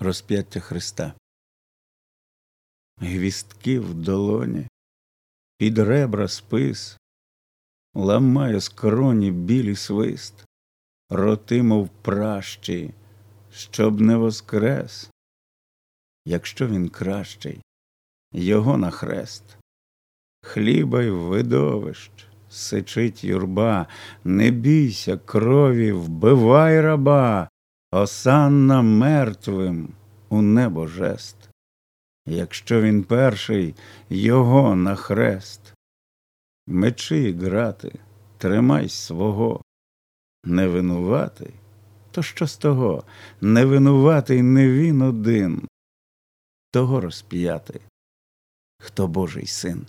Розп'яття Христа. Гвістки в долоні, під ребра спис, ламає скроні білі свист, роти, мов пращі, щоб не воскрес. Якщо він кращий, його на хрест, хліба й видовищ, сичить юрба, не бійся крові, вбивай раба. Осанна мертвим у небо жест, якщо він перший його на хрест, мечи грати, тримай свого, не винуватий, то що з того, не винуватий не він один, того розп'яти, хто Божий син.